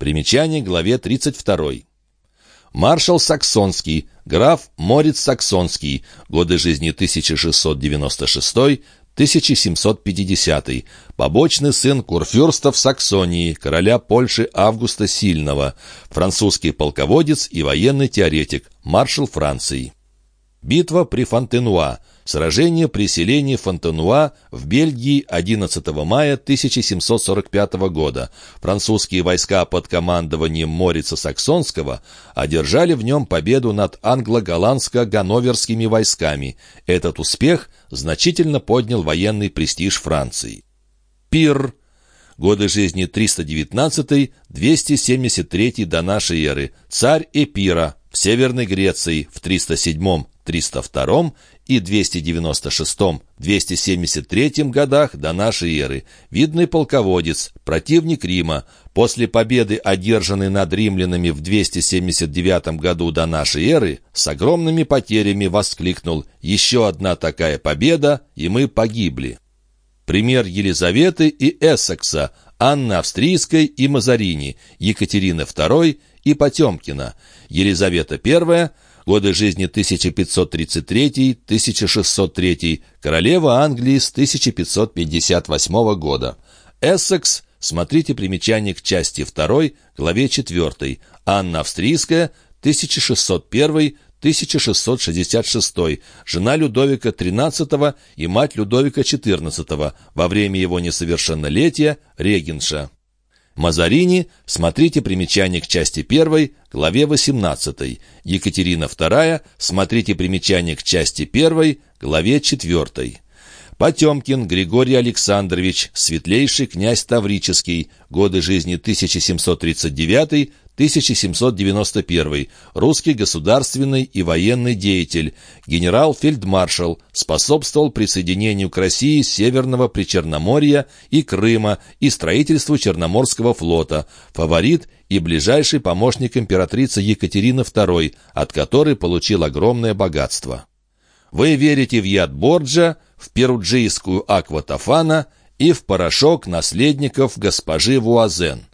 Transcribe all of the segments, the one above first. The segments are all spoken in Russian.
Примечание к главе 32. Маршал Саксонский, граф Морец Саксонский, годы жизни 1696-1750, побочный сын курфюрста в Саксонии, короля Польши Августа Сильного, французский полководец и военный теоретик, маршал Франции. Битва при Фонтенуа. Сражение при селении Фонтенуа в Бельгии 11 мая 1745 года. Французские войска под командованием Морица Саксонского одержали в нем победу над англо-голландско-ганноверскими войсками. Этот успех значительно поднял военный престиж Франции. Пир. Годы жизни 319-273 до нашей эры. Царь Эпира в Северной Греции в 307 302 и 296-273 годах до нашей эры, видный полководец, противник Рима, после победы, одержанной над римлянами в 279 году до нашей эры, с огромными потерями воскликнул «Еще одна такая победа, и мы погибли». Пример Елизаветы и Эссекса, Анны Австрийской и Мазарини, Екатерины II и Потемкина, Елизавета I – годы жизни 1533-1603, королева Англии с 1558 года. Эссекс, смотрите примечание к части 2, главе 4, Анна Австрийская, 1601-1666, жена Людовика XIII и мать Людовика XIV, во время его несовершеннолетия регенша. Мазарини, смотрите примечание к части 1, главе 18. Екатерина II, смотрите примечание к части 1, главе 4. Потемкин Григорий Александрович, светлейший князь Таврический, годы жизни 1739 1791, русский государственный и военный деятель, генерал-фельдмаршал, способствовал присоединению к России Северного Причерноморья и Крыма и строительству Черноморского флота, фаворит и ближайший помощник императрицы Екатерины II, от которой получил огромное богатство. Вы верите в яд Борджа, в перуджийскую акватофана и в порошок наследников госпожи Вуазен.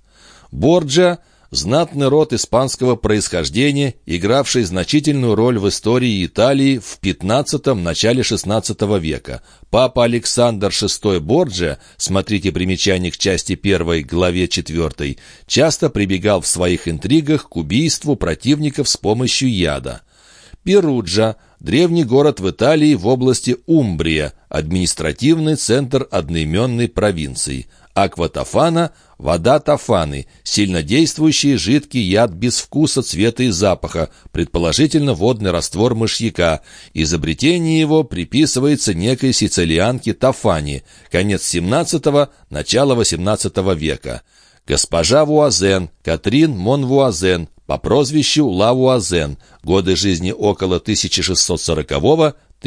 Борджа – знатный род испанского происхождения, игравший значительную роль в истории Италии в XV – начале XVI века. Папа Александр VI Борджа, смотрите примечание к части 1, главе 4, часто прибегал в своих интригах к убийству противников с помощью яда. Перуджа – древний город в Италии в области Умбрия, административный центр одноименной провинции. Акватофана – вода тофаны, сильнодействующий жидкий яд без вкуса, цвета и запаха, предположительно водный раствор мышьяка. Изобретение его приписывается некой сицилианке Тофани, конец XVII – начало XVIII века. Госпожа Вуазен, Катрин Монвуазен, по прозвищу Лавуазен, годы жизни около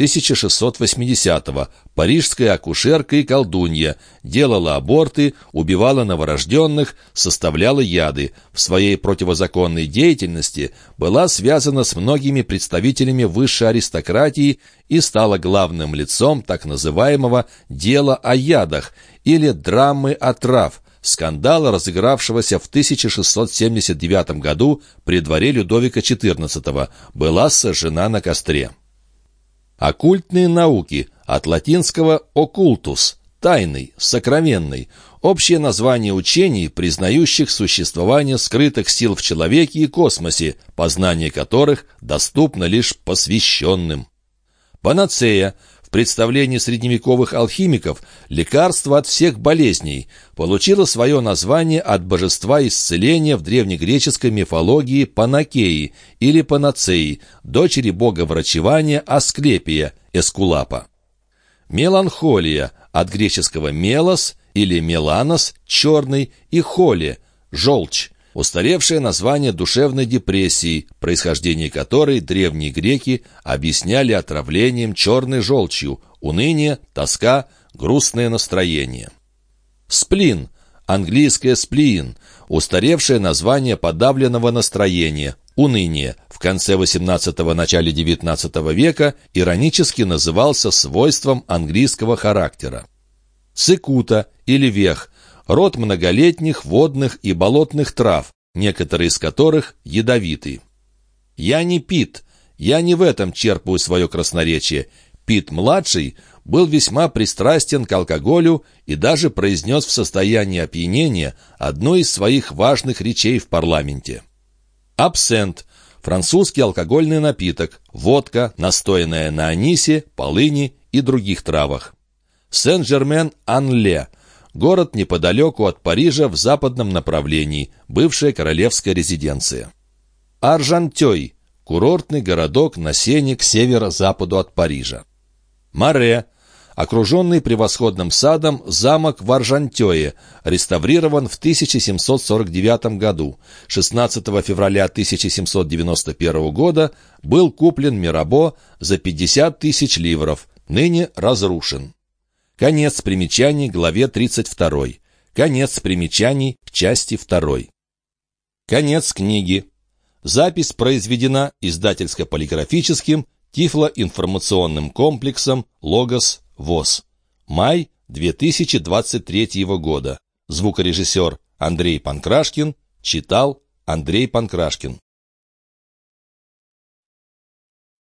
1640-1680, парижская акушерка и колдунья, делала аборты, убивала новорожденных, составляла яды. В своей противозаконной деятельности была связана с многими представителями высшей аристократии и стала главным лицом так называемого «дела о ядах» или «драмы о трав», скандала, разыгравшегося в 1679 году при дворе Людовика XIV, была сожжена на костре. Оккультные науки от латинского «оккультус» – тайный, сокровенный, общее название учений, признающих существование скрытых сил в человеке и космосе, познание которых доступно лишь посвященным. Панацея – в представлении средневековых алхимиков лекарство от всех болезней получило свое название от божества исцеления в древнегреческой мифологии Панакеи или Панацеи, дочери бога врачевания Асклепия, Эскулапа. Меланхолия от греческого «мелос» или «меланос» – черный и «холе» – желчь устаревшее название душевной депрессии, происхождение которой древние греки объясняли отравлением черной желчью, уныние, тоска, грустное настроение. Сплин, английское сплин, устаревшее название подавленного настроения, уныние, в конце XVIII – начале XIX века иронически назывался свойством английского характера. Цикута или вех – род многолетних водных и болотных трав, некоторые из которых ядовиты. «Я не Пит, я не в этом черпаю свое красноречие. Пит-младший был весьма пристрастен к алкоголю и даже произнес в состоянии опьянения одну из своих важных речей в парламенте. Абсент – французский алкогольный напиток, водка, настоянная на анисе, полыни и других травах. Сен-Жермен-Ан-Ле – город неподалеку от Парижа в западном направлении, бывшая королевская резиденция. Аржантёй – курортный городок на сене к северо-западу от Парижа. Маре – окруженный превосходным садом замок в Аржантёе, реставрирован в 1749 году. 16 февраля 1791 года был куплен Мирабо за 50 тысяч ливров, ныне разрушен. Конец примечаний главе 32. Конец примечаний к части 2. Конец книги. Запись произведена издательско-полиграфическим Тифлоинформационным комплексом «Логос ВОЗ». Май 2023 года. Звукорежиссер Андрей Панкрашкин читал Андрей Панкрашкин.